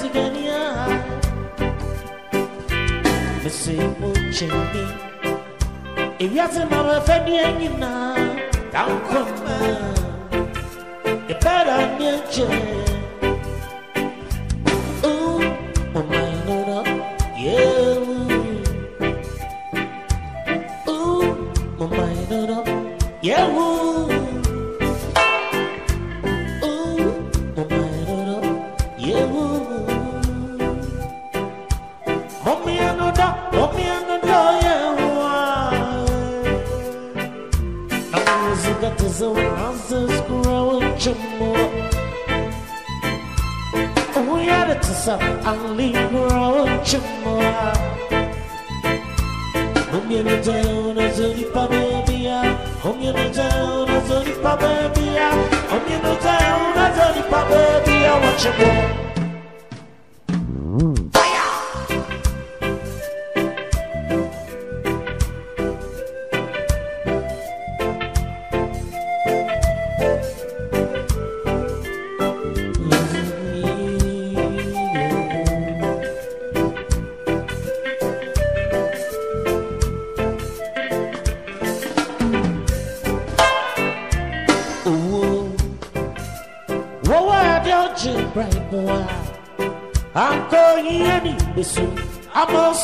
cigania mese wo kyɛnni ewiase ma wɔafɛdeɛ nyinaa dankɔma ɛbɛra neɛ nkyɛn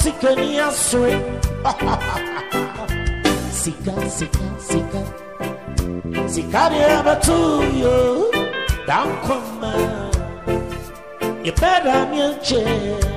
sika ni aswe, sika sika sika sika ni abatu yo dankoma. You better me a chair.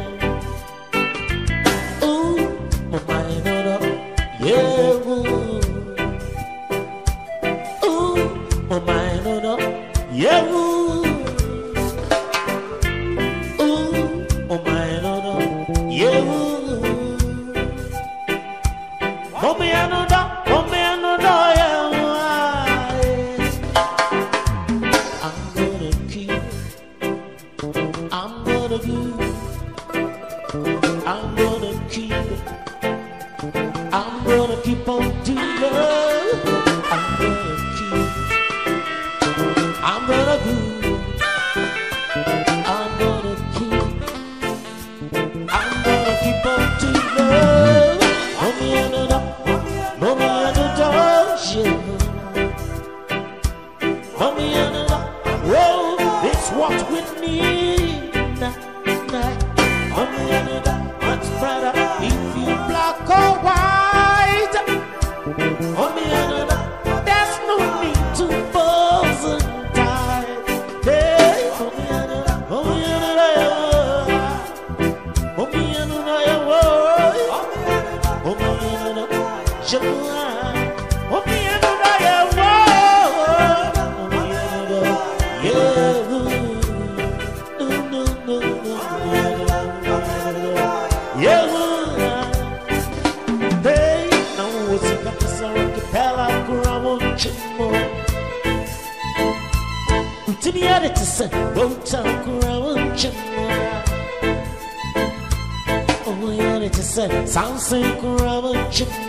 Sounds like rubber chicken.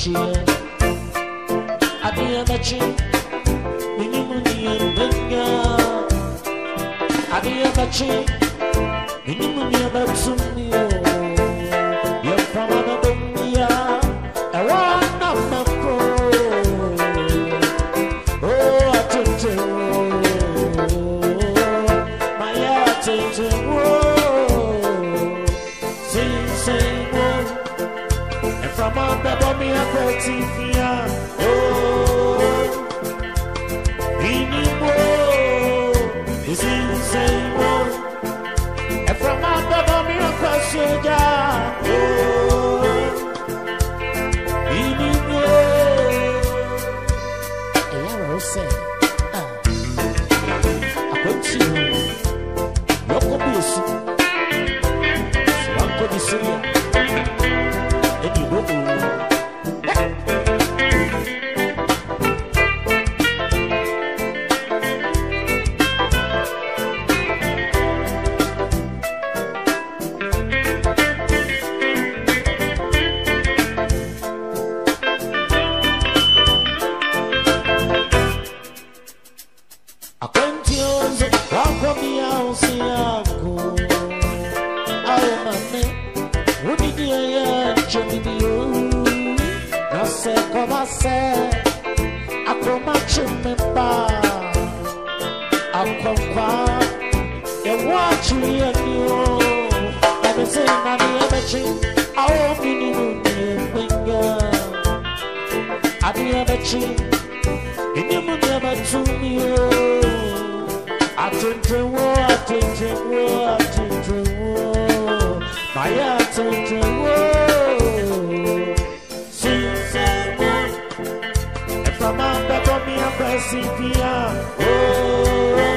shield. I be a a. adeɛ bɛkye ɛnyɛmu deɛ bɛtumi o atentenwo atentenwo atentenwo mayɛ atentenwo sinsenwo ɛframa bɛbɔ me abɛsi bia o. Oh.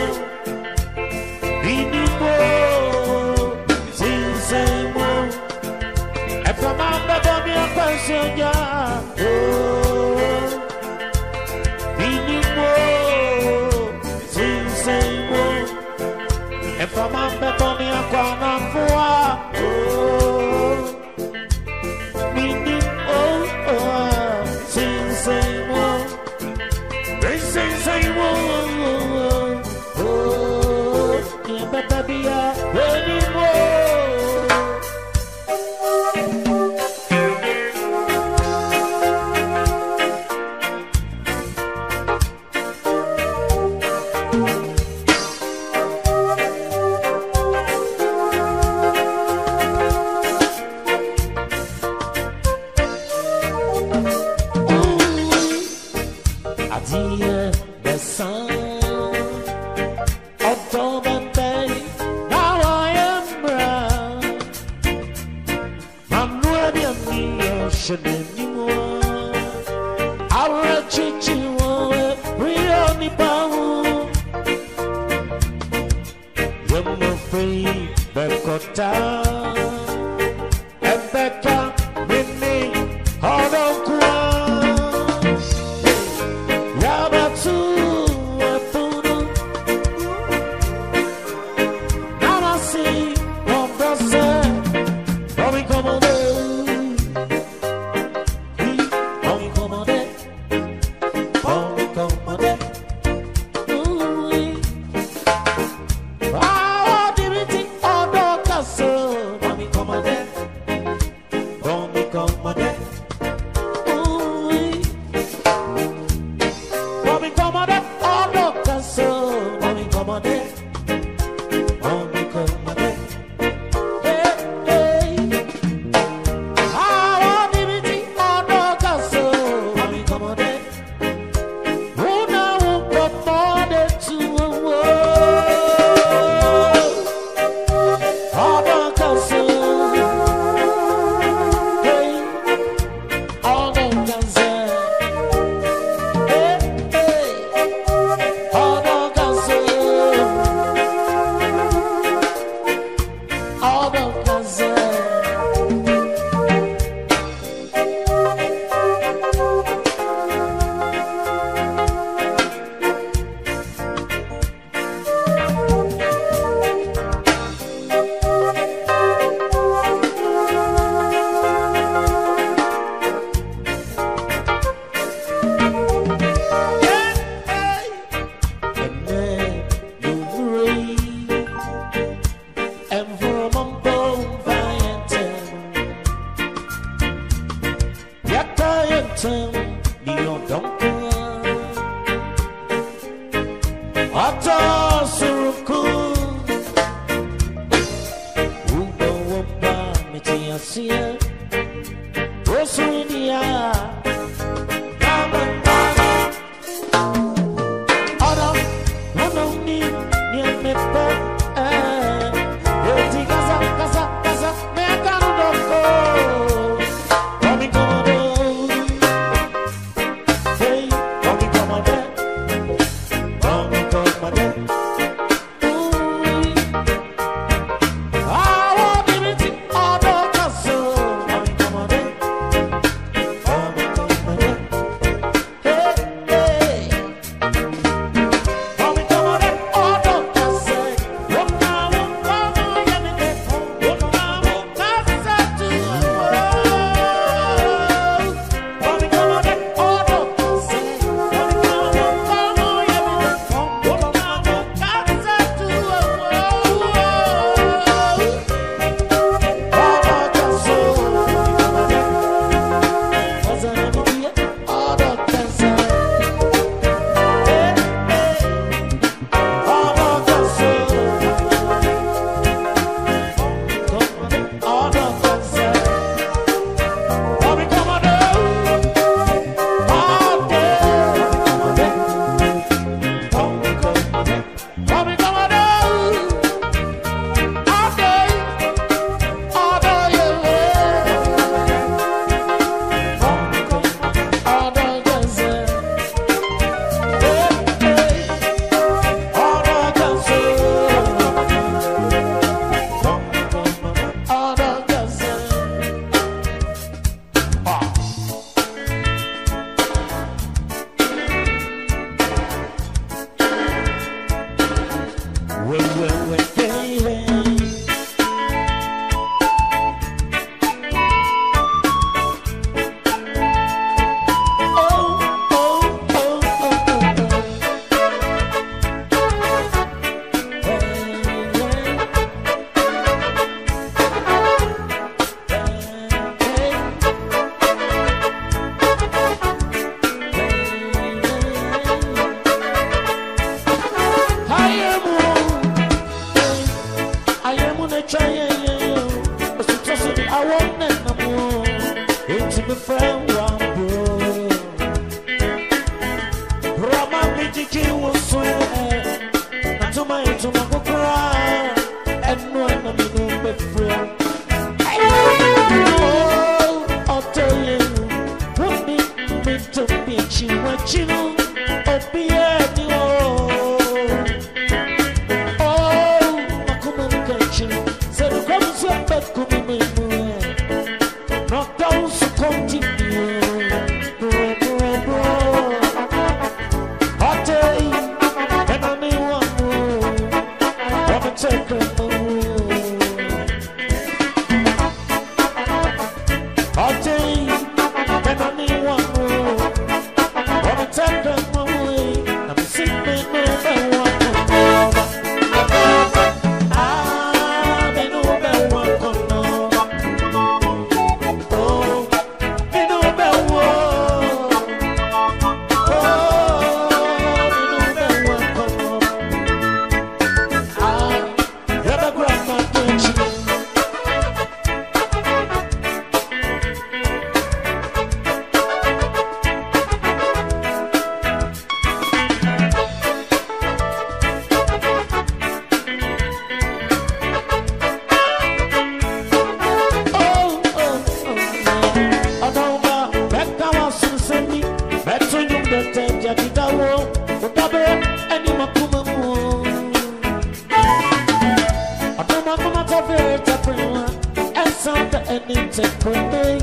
Take a day.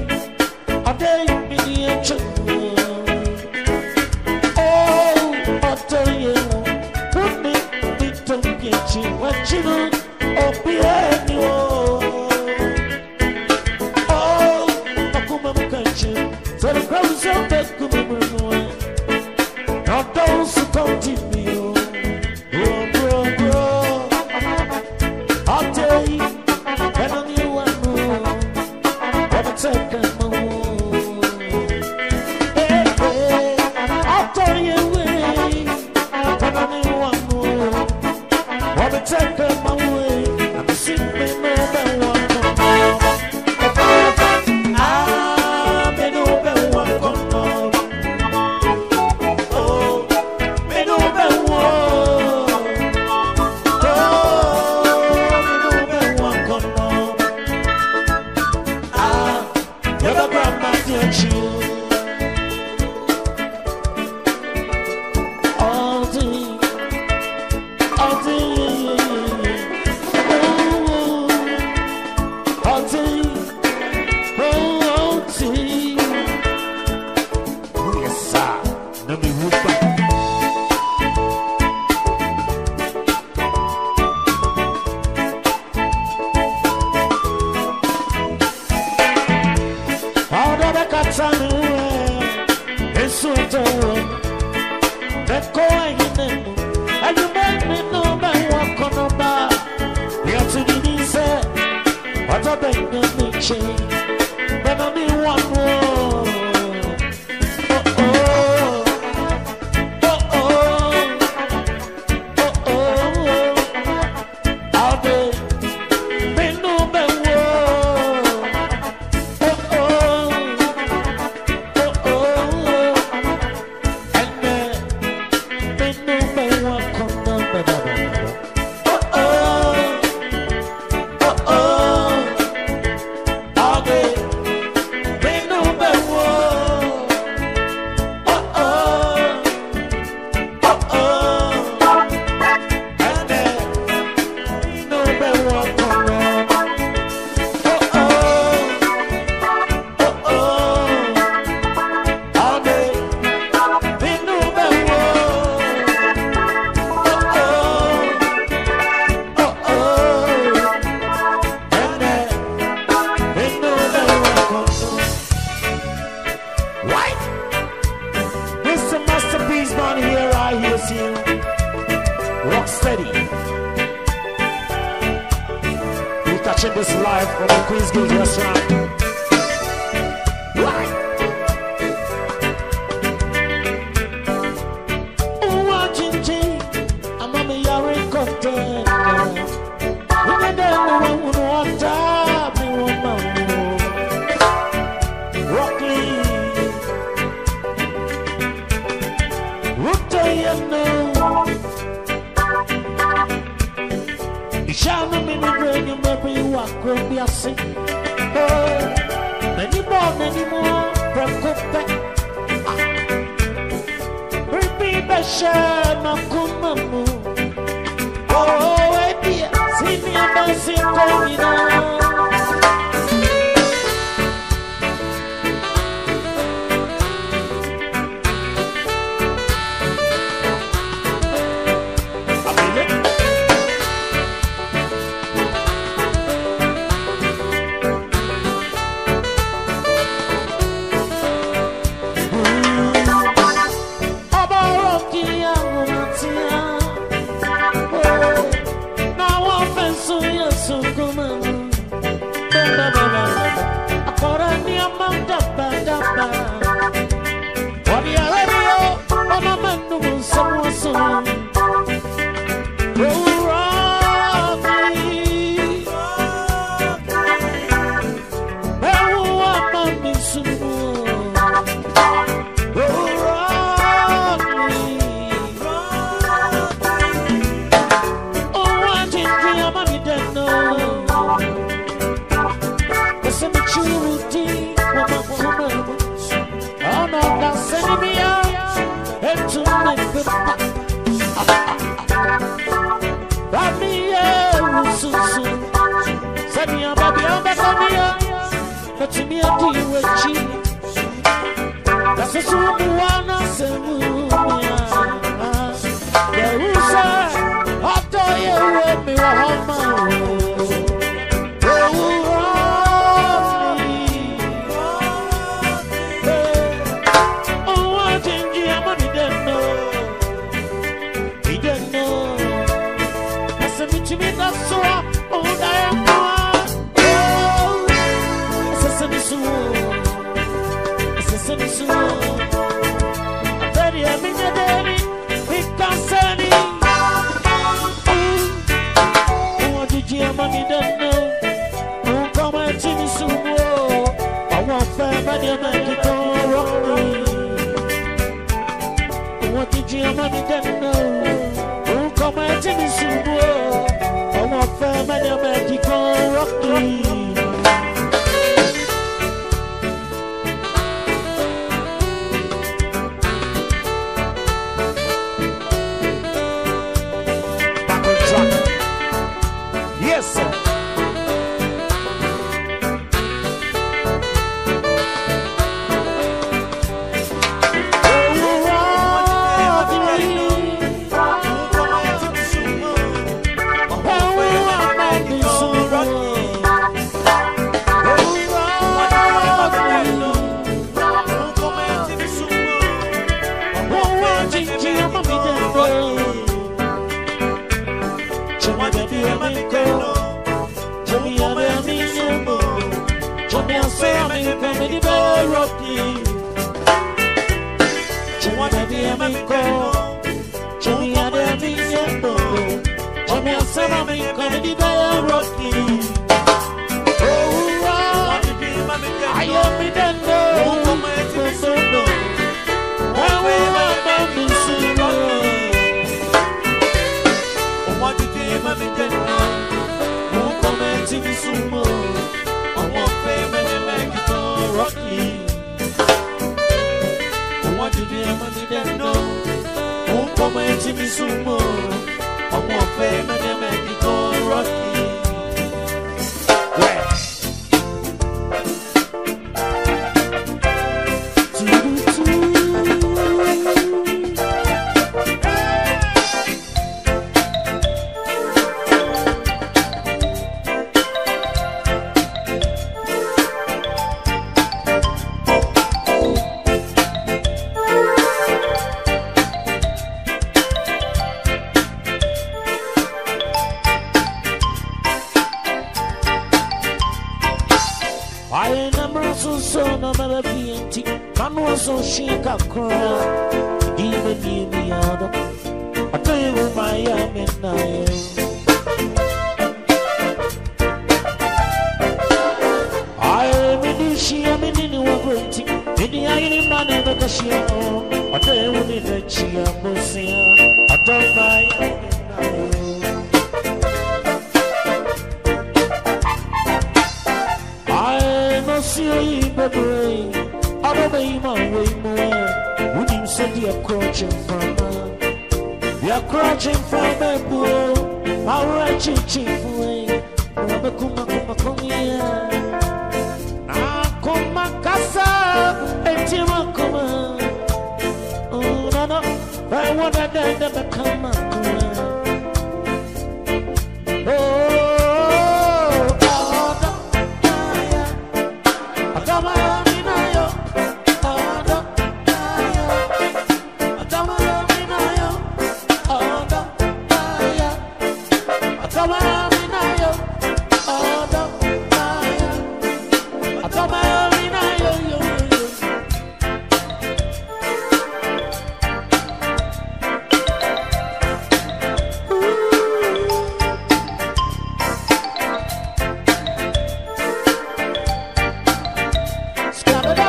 A day in the ancient.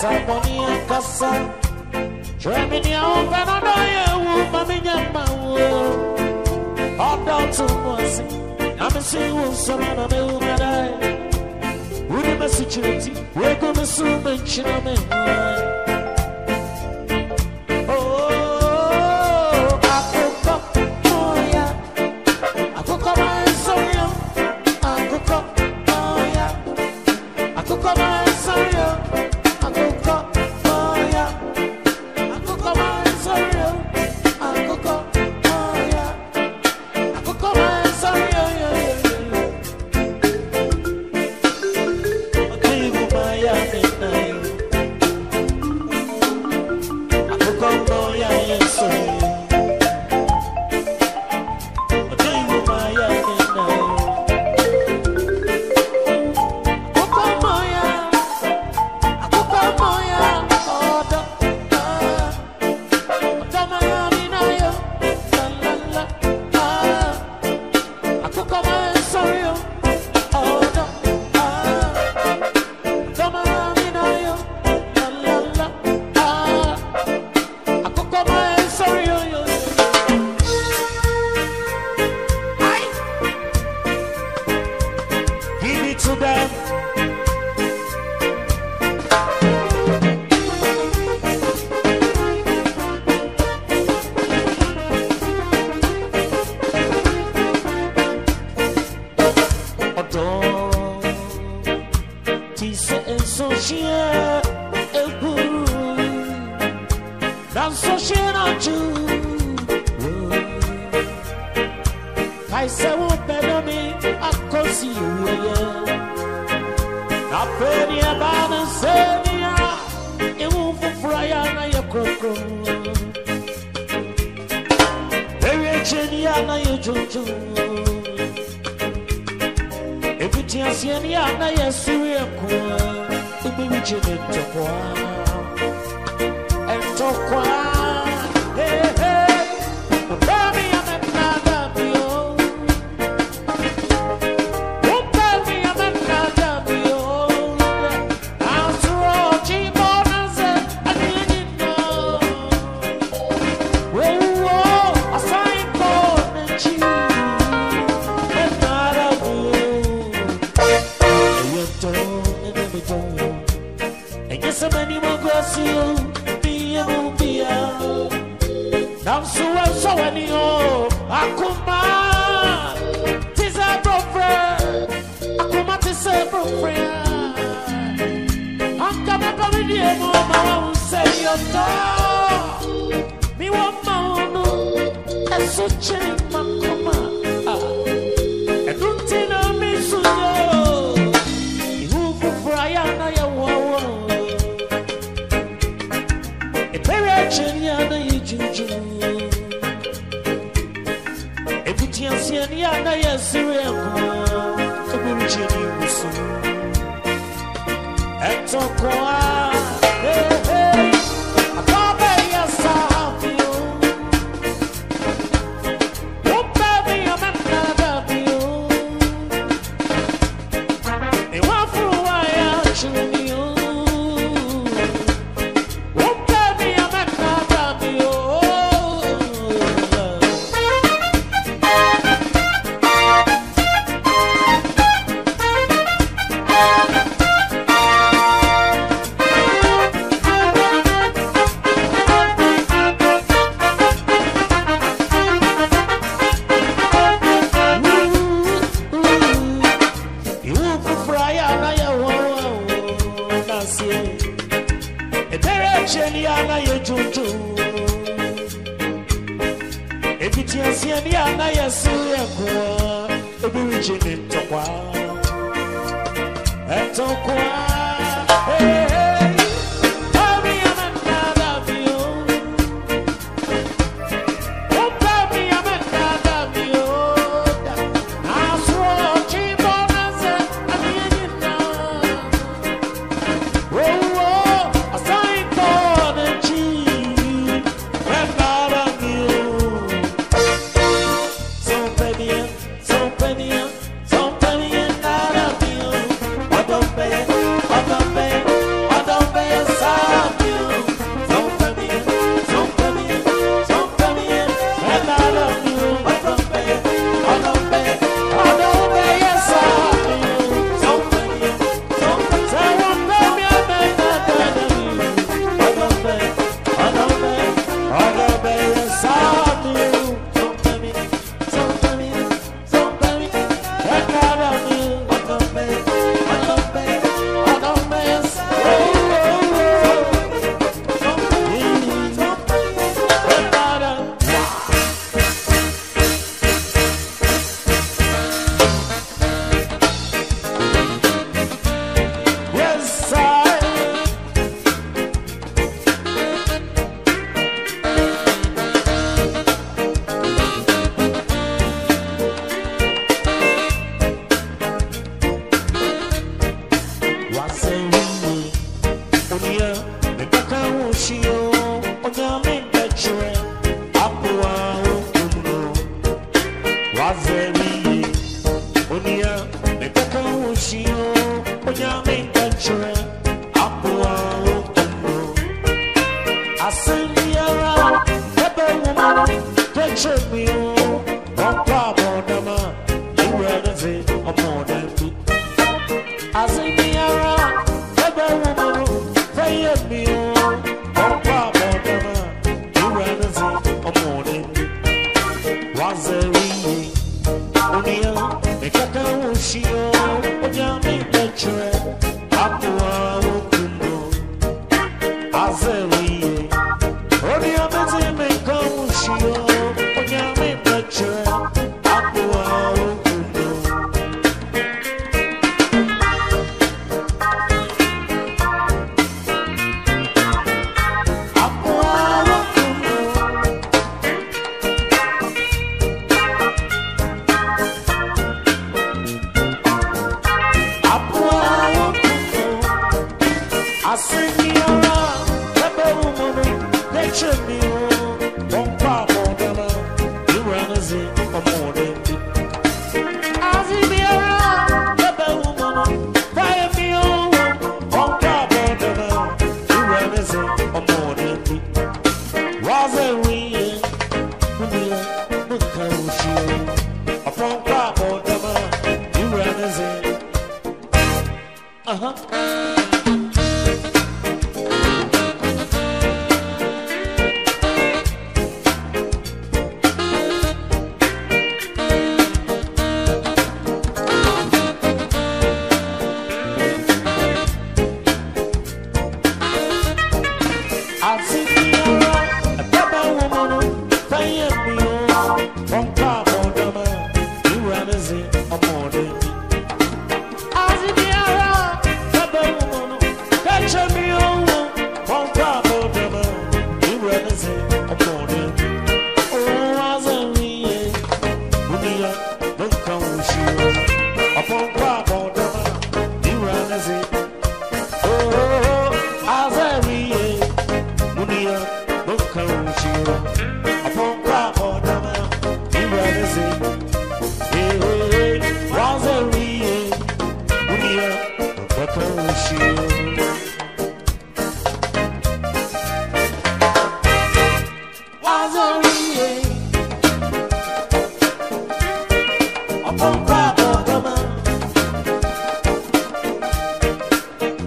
casa, bonita casa. Germany, I'm gonna know you, woman, in your mouth. All down to us. I'm a single someone, I'm a woman. Would a message, we're.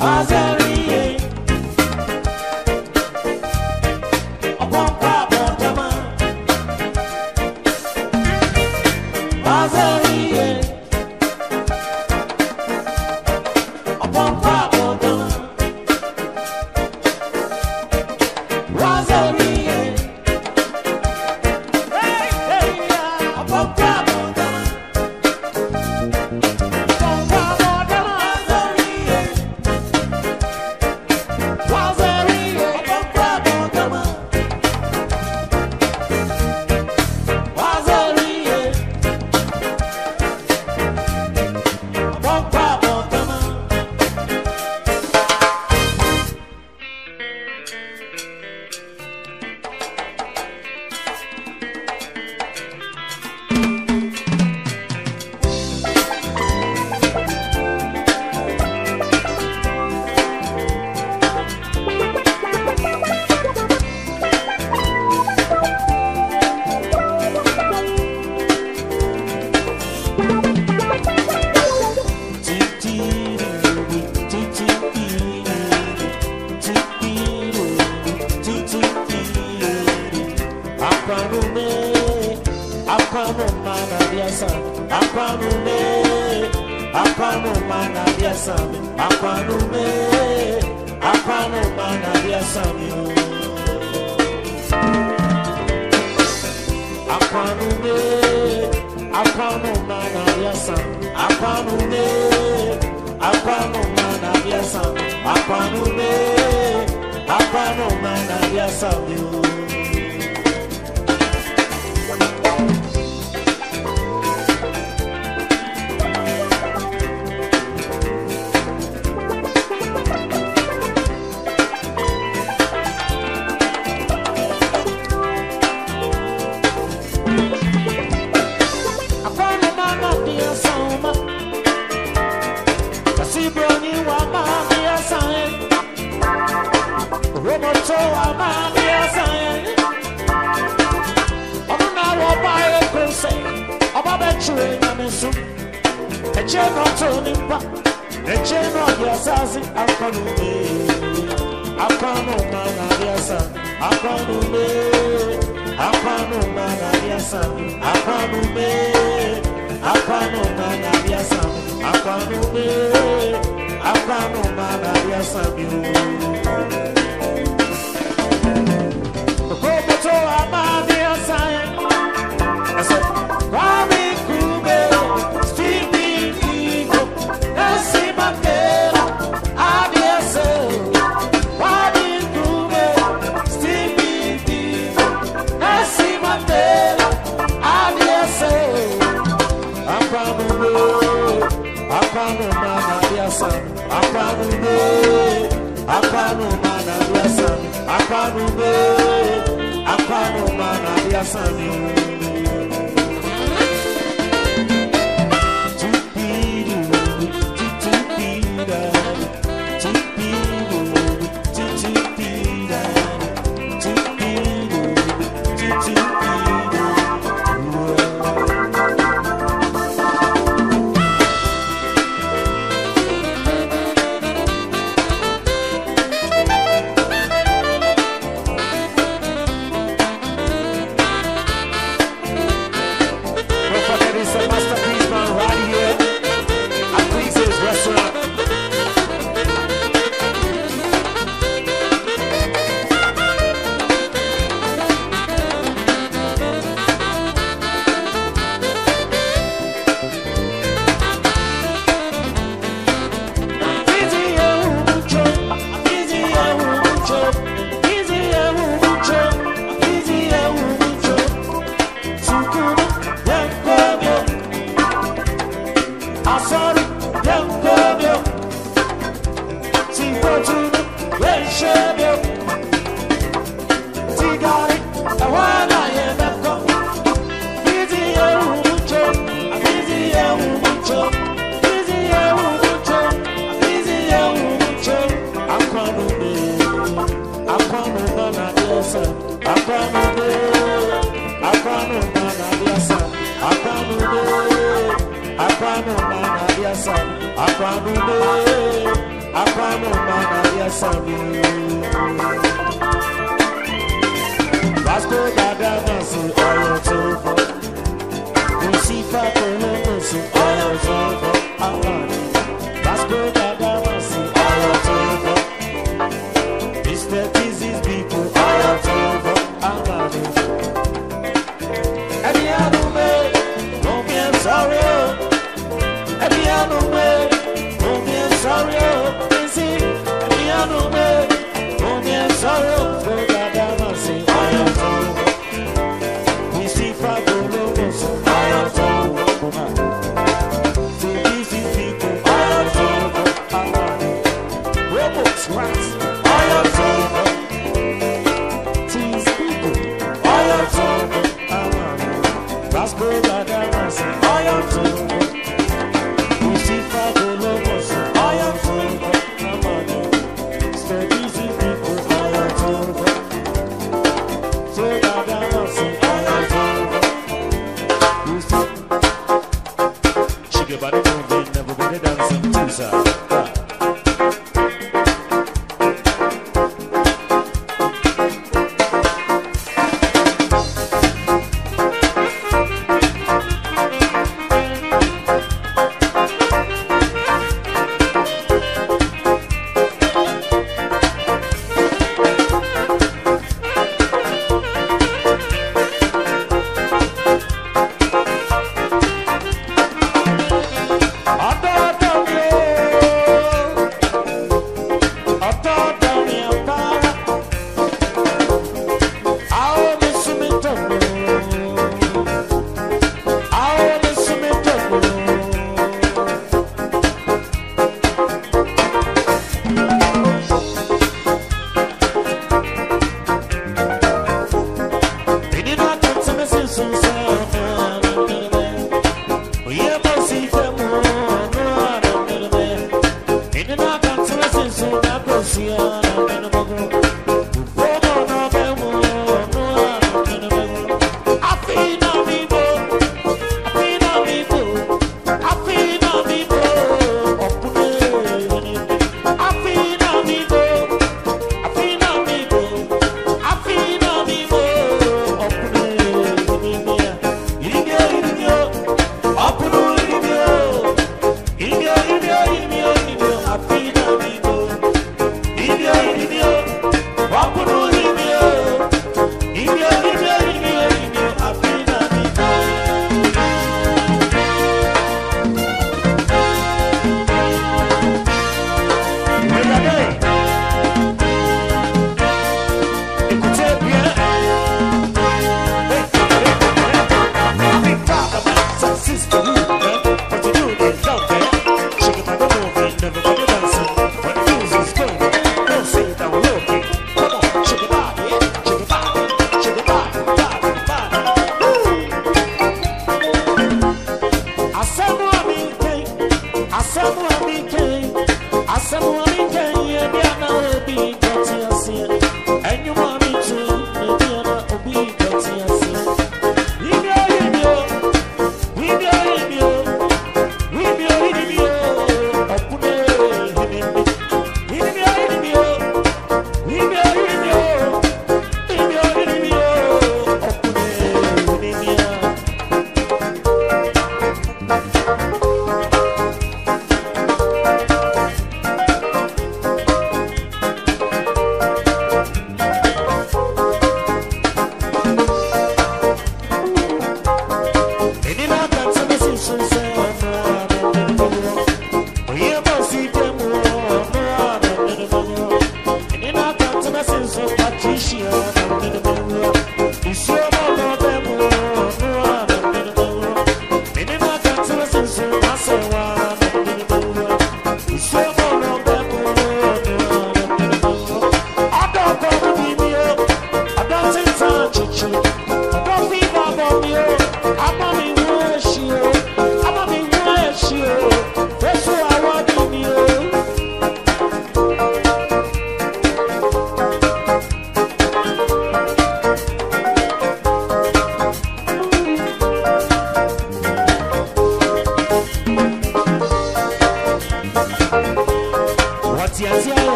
Rosary,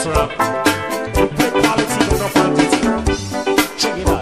We play quality but not. Check it out,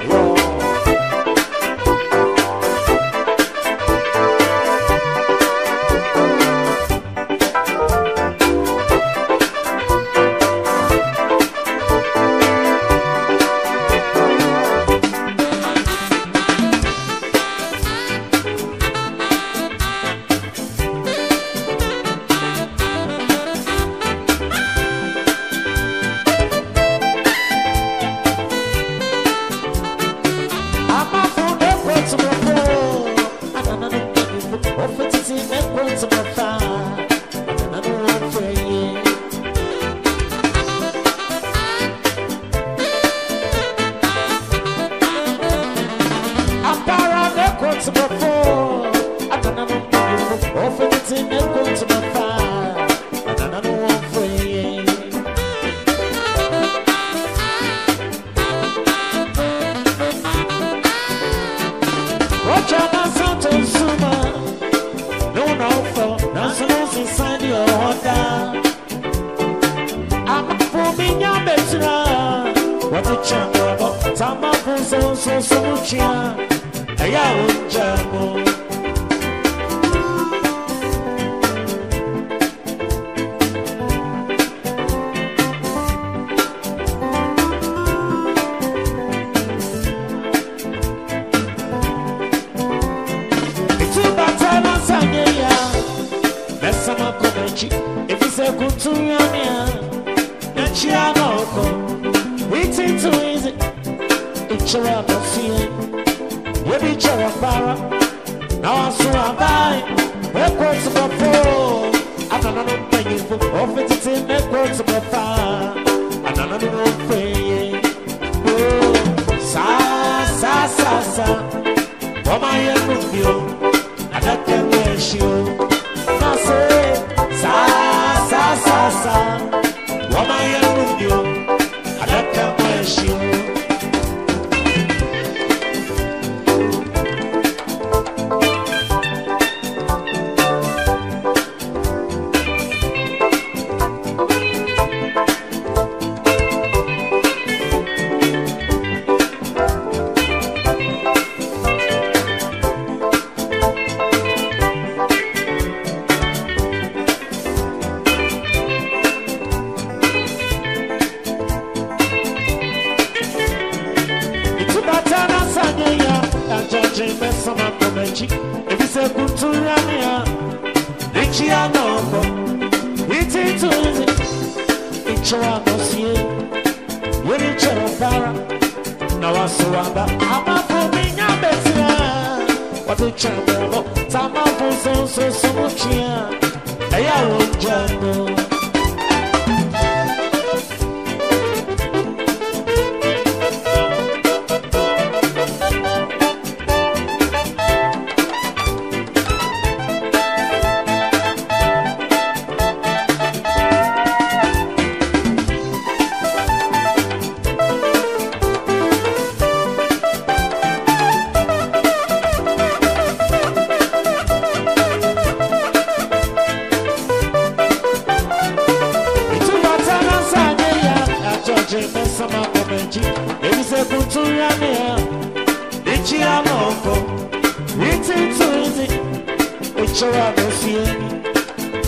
nhyɛwa na osie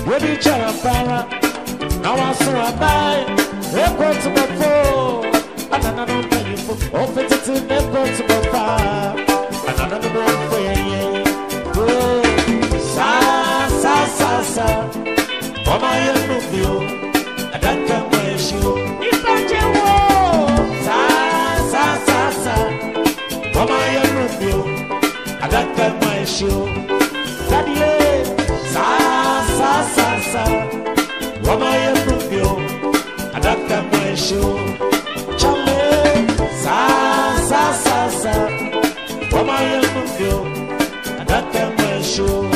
wɔde twa wampara na waso wabae ɛkɔto bɛfo anana no mpanyimfo ɔfe tete na ɛkɔto bɛfa anana no no mfo yɛyɛ saa saa saa saa ɔmayɛ no bio adaka ma ahyio nipa gye wo saa saa saa saa ɔmayɛ no bio adaka ma ahyio Daddy deixou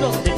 buenos días.